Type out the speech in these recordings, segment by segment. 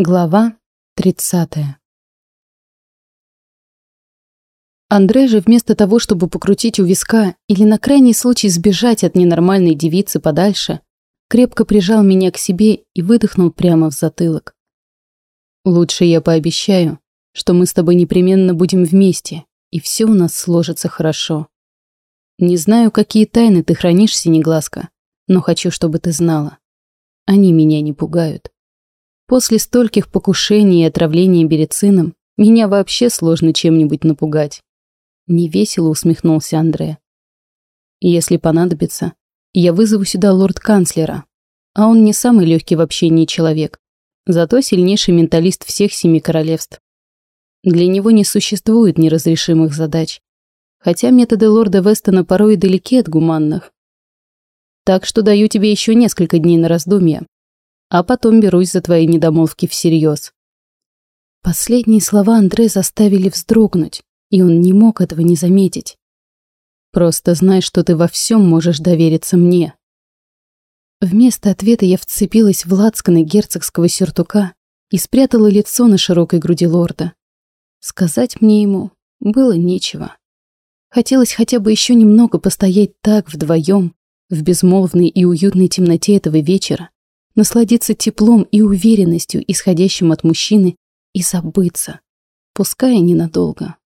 Глава 30 Андре же вместо того, чтобы покрутить у виска или на крайний случай сбежать от ненормальной девицы подальше, крепко прижал меня к себе и выдохнул прямо в затылок. «Лучше я пообещаю, что мы с тобой непременно будем вместе, и все у нас сложится хорошо. Не знаю, какие тайны ты хранишь, Синеглазка, но хочу, чтобы ты знала. Они меня не пугают». После стольких покушений и отравления берицином меня вообще сложно чем-нибудь напугать. Невесело усмехнулся Андре. Если понадобится, я вызову сюда лорд-канцлера, а он не самый легкий в общении человек, зато сильнейший менталист всех семи королевств. Для него не существует неразрешимых задач, хотя методы лорда Вестона порой далеки от гуманных. Так что даю тебе еще несколько дней на раздумье, а потом берусь за твои недомолвки всерьез. Последние слова Андре заставили вздрогнуть, и он не мог этого не заметить. Просто знай, что ты во всем можешь довериться мне. Вместо ответа я вцепилась в лацканы герцогского сюртука и спрятала лицо на широкой груди лорда. Сказать мне ему было нечего. Хотелось хотя бы еще немного постоять так вдвоем, в безмолвной и уютной темноте этого вечера, насладиться теплом и уверенностью, исходящим от мужчины, и забыться, пускай ненадолго.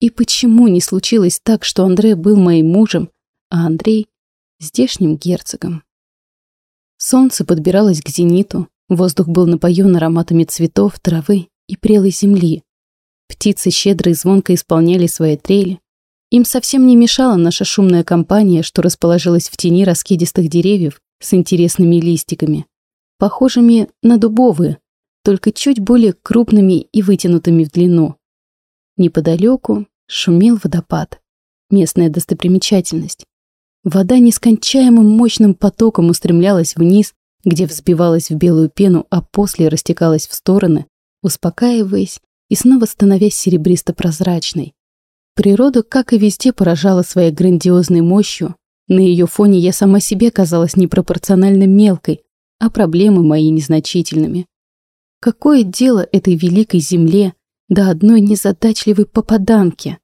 И почему не случилось так, что Андре был моим мужем, а Андрей — здешним герцогом? Солнце подбиралось к зениту, воздух был напоен ароматами цветов, травы и прелой земли. Птицы щедро и звонко исполняли свои трели. Им совсем не мешала наша шумная компания, что расположилась в тени раскидистых деревьев с интересными листиками похожими на дубовые, только чуть более крупными и вытянутыми в длину. Неподалеку шумел водопад, местная достопримечательность. Вода нескончаемым мощным потоком устремлялась вниз, где взбивалась в белую пену, а после растекалась в стороны, успокаиваясь и снова становясь серебристо-прозрачной. Природа, как и везде, поражала своей грандиозной мощью. На ее фоне я сама себе казалась непропорционально мелкой, а проблемы мои незначительными. Какое дело этой великой земле до одной незадачливой попаданки?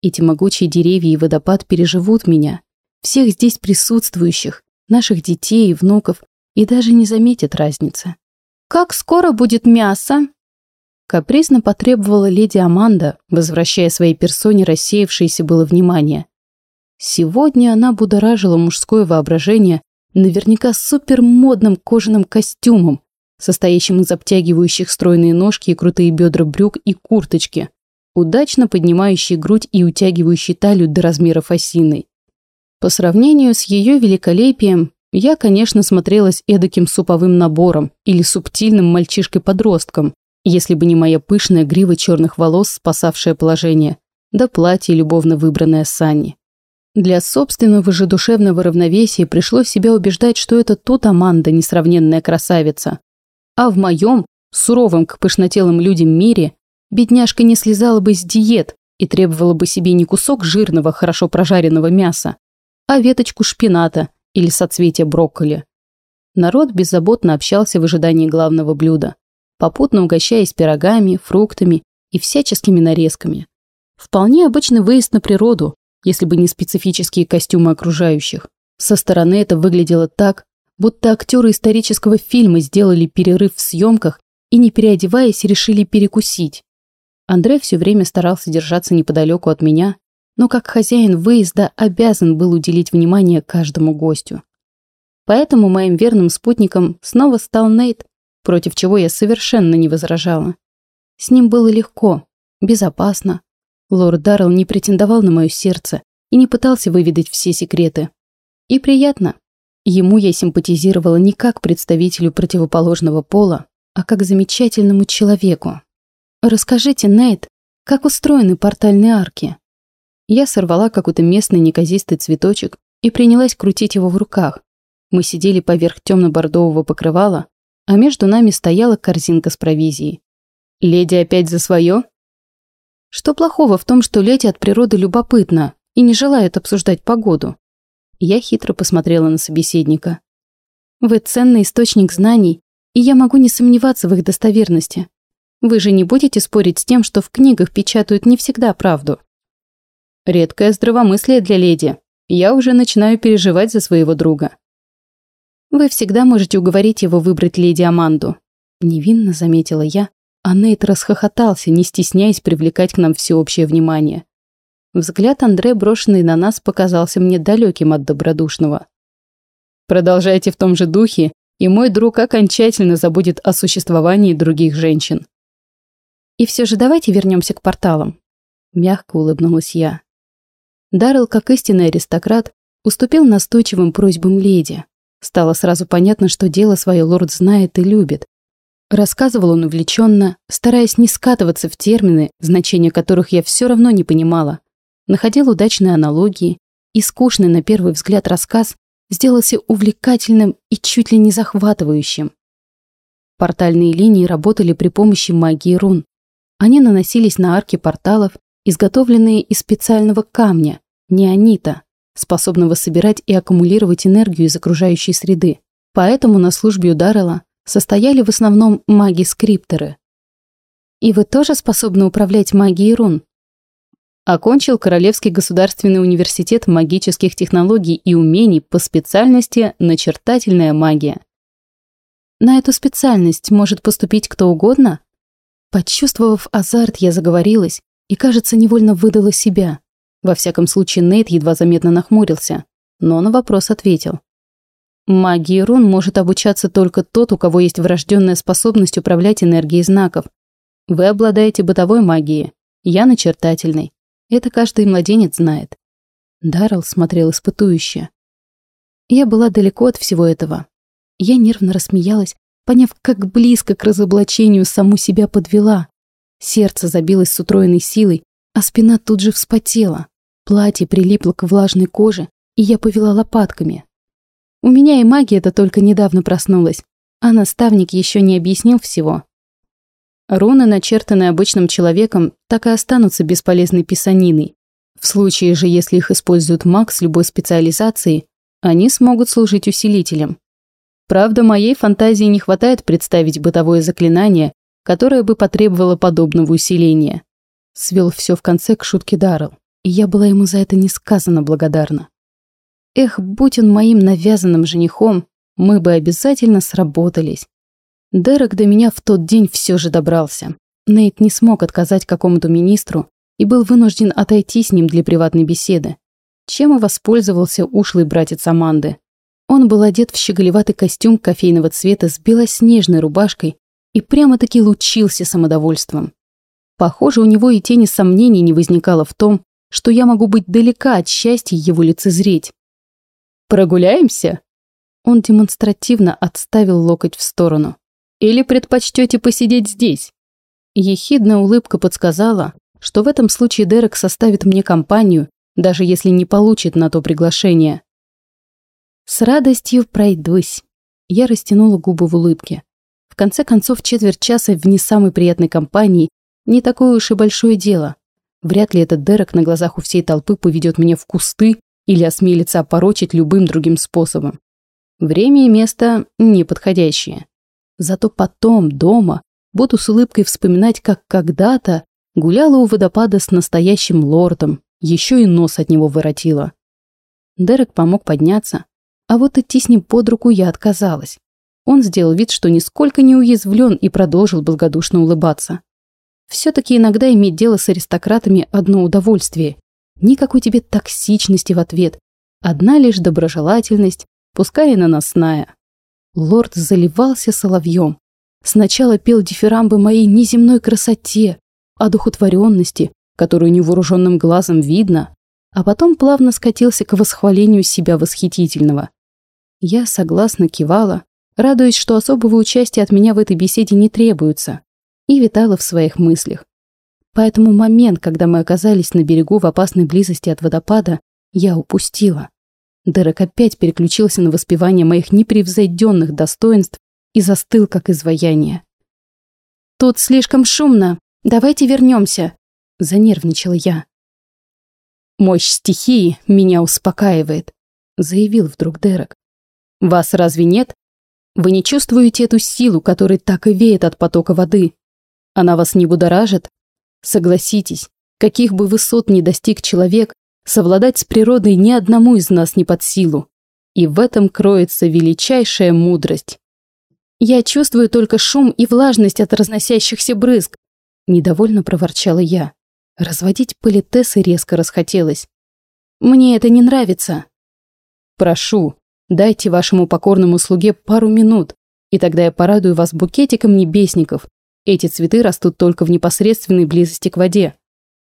Эти могучие деревья и водопад переживут меня, всех здесь присутствующих, наших детей и внуков, и даже не заметят разницы. «Как скоро будет мясо?» Капризно потребовала леди Аманда, возвращая своей персоне рассеявшееся было внимание. Сегодня она будоражила мужское воображение наверняка супермодным кожаным костюмом, состоящим из обтягивающих стройные ножки и крутые бедра брюк и курточки, удачно поднимающей грудь и утягивающей талию до размеров осиной. По сравнению с ее великолепием, я, конечно, смотрелась эдаким суповым набором или субтильным мальчишкой-подростком, если бы не моя пышная грива черных волос, спасавшая положение, да платье, любовно выбранное Санни. Для собственного же душевного равновесия пришлось себя убеждать, что это тут Аманда, несравненная красавица. А в моем, суровом к пышнотелым людям мире, бедняжка не слезала бы с диет и требовала бы себе не кусок жирного, хорошо прожаренного мяса, а веточку шпината или соцветия брокколи. Народ беззаботно общался в ожидании главного блюда, попутно угощаясь пирогами, фруктами и всяческими нарезками. Вполне обычный выезд на природу, если бы не специфические костюмы окружающих. Со стороны это выглядело так, будто актеры исторического фильма сделали перерыв в съемках и, не переодеваясь, решили перекусить. Андрей все время старался держаться неподалеку от меня, но как хозяин выезда обязан был уделить внимание каждому гостю. Поэтому моим верным спутником снова стал Нейт, против чего я совершенно не возражала. С ним было легко, безопасно, Лорд Даррелл не претендовал на мое сердце и не пытался выведать все секреты. И приятно. Ему я симпатизировала не как представителю противоположного пола, а как замечательному человеку. «Расскажите, Нейт, как устроены портальные арки?» Я сорвала какой-то местный неказистый цветочек и принялась крутить его в руках. Мы сидели поверх темно-бордового покрывала, а между нами стояла корзинка с провизией. «Леди опять за свое?» Что плохого в том, что леди от природы любопытна и не желает обсуждать погоду? Я хитро посмотрела на собеседника. Вы ценный источник знаний, и я могу не сомневаться в их достоверности. Вы же не будете спорить с тем, что в книгах печатают не всегда правду. Редкое здравомыслие для леди. Я уже начинаю переживать за своего друга. Вы всегда можете уговорить его выбрать леди Аманду. Невинно заметила я, а Нейт расхохотался, не стесняясь привлекать к нам всеобщее внимание. Взгляд Андре, брошенный на нас, показался мне далеким от добродушного. «Продолжайте в том же духе, и мой друг окончательно забудет о существовании других женщин». «И все же давайте вернемся к порталам», – мягко улыбнулась я. Даррелл, как истинный аристократ, уступил настойчивым просьбам леди. Стало сразу понятно, что дело свое лорд знает и любит. Рассказывал он увлеченно, стараясь не скатываться в термины, значения которых я все равно не понимала находил удачные аналогии, и скучный на первый взгляд рассказ сделался увлекательным и чуть ли не захватывающим. Портальные линии работали при помощи магии рун. Они наносились на арки порталов, изготовленные из специального камня, неонита, способного собирать и аккумулировать энергию из окружающей среды. Поэтому на службе у Даррелла состояли в основном маги-скрипторы. «И вы тоже способны управлять магией рун?» Окончил Королевский государственный университет магических технологий и умений по специальности начертательная магия. На эту специальность может поступить кто угодно? Почувствовав азарт, я заговорилась и, кажется, невольно выдала себя. Во всяком случае, Нейт едва заметно нахмурился, но на вопрос ответил. Магии рун может обучаться только тот, у кого есть врожденная способность управлять энергией знаков. Вы обладаете бытовой магией, я начертательной. Это каждый младенец знает. Даррелл смотрел испытующе. Я была далеко от всего этого. Я нервно рассмеялась, поняв, как близко к разоблачению саму себя подвела. Сердце забилось с утроенной силой, а спина тут же вспотела. Платье прилипло к влажной коже, и я повела лопатками. У меня и магия-то только недавно проснулась, а наставник еще не объяснил всего. Руны, начертанные обычным человеком, так и останутся бесполезной писаниной. В случае же, если их использует маг с любой специализацией, они смогут служить усилителем. Правда, моей фантазии не хватает представить бытовое заклинание, которое бы потребовало подобного усиления. Свел все в конце к шутке Даррелл, и я была ему за это несказанно благодарна. Эх, будь он моим навязанным женихом, мы бы обязательно сработались. Дерек до меня в тот день все же добрался. Нейт не смог отказать какому-то министру и был вынужден отойти с ним для приватной беседы. Чем и воспользовался ушлый братец Аманды. Он был одет в щеголеватый костюм кофейного цвета с белоснежной рубашкой и прямо-таки лучился самодовольством. Похоже, у него и тени сомнений не возникало в том, что я могу быть далека от счастья его лицезреть. «Прогуляемся?» Он демонстративно отставил локоть в сторону. Или предпочтете посидеть здесь?» Ехидная улыбка подсказала, что в этом случае Дерек составит мне компанию, даже если не получит на то приглашение. С радостью пройдусь. Я растянула губы в улыбке. В конце концов, четверть часа в не самой приятной компании не такое уж и большое дело. Вряд ли этот Дерек на глазах у всей толпы поведет меня в кусты или осмелится опорочить любым другим способом. Время и место неподходящие. Зато потом, дома, буду с улыбкой вспоминать, как когда-то гуляла у водопада с настоящим лордом, еще и нос от него воротила. Дерек помог подняться, а вот идти с ним под руку я отказалась. Он сделал вид, что нисколько не уязвлен и продолжил благодушно улыбаться. Все-таки иногда иметь дело с аристократами – одно удовольствие. Никакой тебе токсичности в ответ. Одна лишь доброжелательность, пускай и наносная. Лорд заливался соловьем. Сначала пел дифирамбы моей неземной красоте, одухотворенности, которую невооруженным глазом видно, а потом плавно скатился к восхвалению себя восхитительного. Я согласно кивала, радуясь, что особого участия от меня в этой беседе не требуется, и витала в своих мыслях. Поэтому момент, когда мы оказались на берегу в опасной близости от водопада, я упустила. Дерек опять переключился на воспевание моих непревзойденных достоинств и застыл, как изваяние. «Тут слишком шумно. Давайте вернемся», — занервничала я. «Мощь стихии меня успокаивает», — заявил вдруг Дерек. «Вас разве нет? Вы не чувствуете эту силу, которая так и веет от потока воды? Она вас не будоражит? Согласитесь, каких бы высот ни достиг человек, совладать с природой ни одному из нас не под силу. И в этом кроется величайшая мудрость. Я чувствую только шум и влажность от разносящихся брызг, недовольно проворчала я. Разводить политесы резко расхотелось. Мне это не нравится. Прошу, дайте вашему покорному слуге пару минут, и тогда я порадую вас букетиком небесников. Эти цветы растут только в непосредственной близости к воде.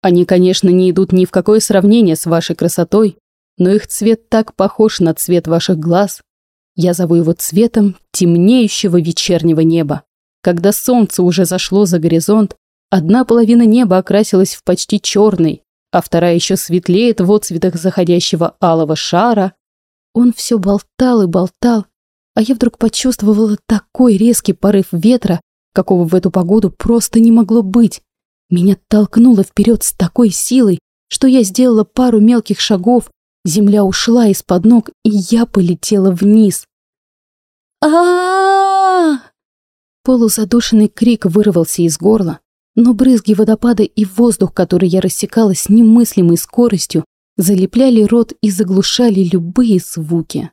Они, конечно, не идут ни в какое сравнение с вашей красотой, но их цвет так похож на цвет ваших глаз. Я зову его цветом темнеющего вечернего неба. Когда солнце уже зашло за горизонт, одна половина неба окрасилась в почти черный, а вторая еще светлеет в отцветах заходящего алого шара. Он все болтал и болтал, а я вдруг почувствовала такой резкий порыв ветра, какого в эту погоду просто не могло быть. Меня толкнуло вперед с такой силой, что я сделала пару мелких шагов, земля ушла из-под ног, и я полетела вниз. а Полузадушенный крик вырвался из горла, но брызги водопада и воздух, который я рассекала с немыслимой скоростью, залепляли рот и заглушали любые звуки.